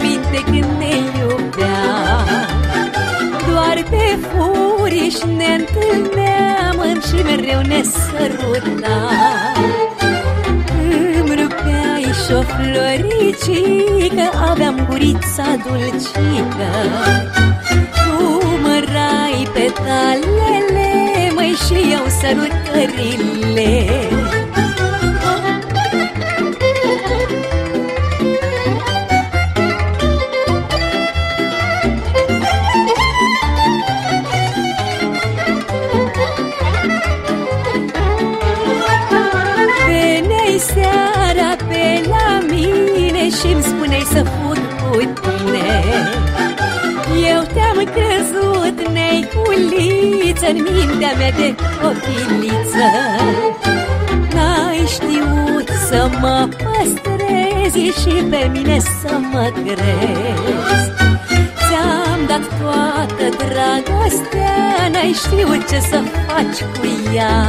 micuță buzoiană Ții minte când ne iubea. Doar pe furiș ne întâlneam Și mereu ne săruta Îmi rupeai și-o floricică Aveam gurița dulcică. Tu mărai petalele Măi și eu sărutările Și-mi spuneai să fug cu tine Eu te-am crezut neiculiță În mintea mea de copiliță. N-ai știut să mă păstrezi Și pe mine să mă crezi. Ți-am dat toată dragostea N-ai știut ce să faci cu ea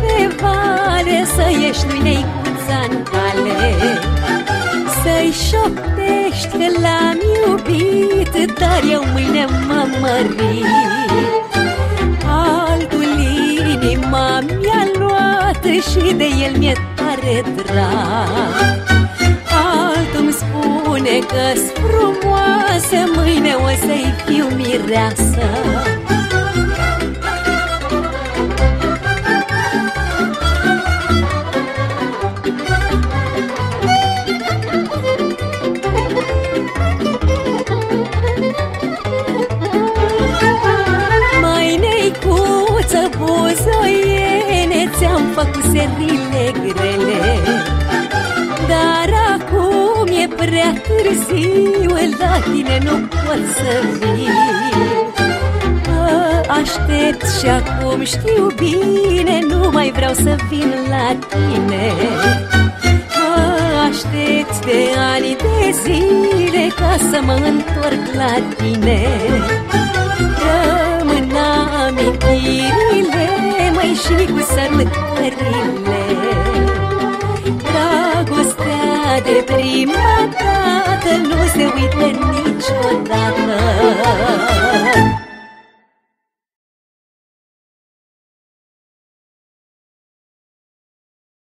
pe vale Să ieși lui neicuța în cale. Să-i șoptești că l-am iubit Dar eu mâine mă mărit. Altul inima mi-a luat Și de el mi-e tare drag. Altul-mi spune că-s frumoasă Mâine o să-i fiu mireasă buzoiene Ți-am făcut serile grele. Dar acum e prea târziu La tine nu pot să vin. Mă aștept și acum știu bine Nu mai vreau să vin la tine. Mă aștept de ani de zile Ca să mă întorc la tine. Rămân amintirile Măi și cu sărutările Dragostea de prima dată Nu se uită niciodată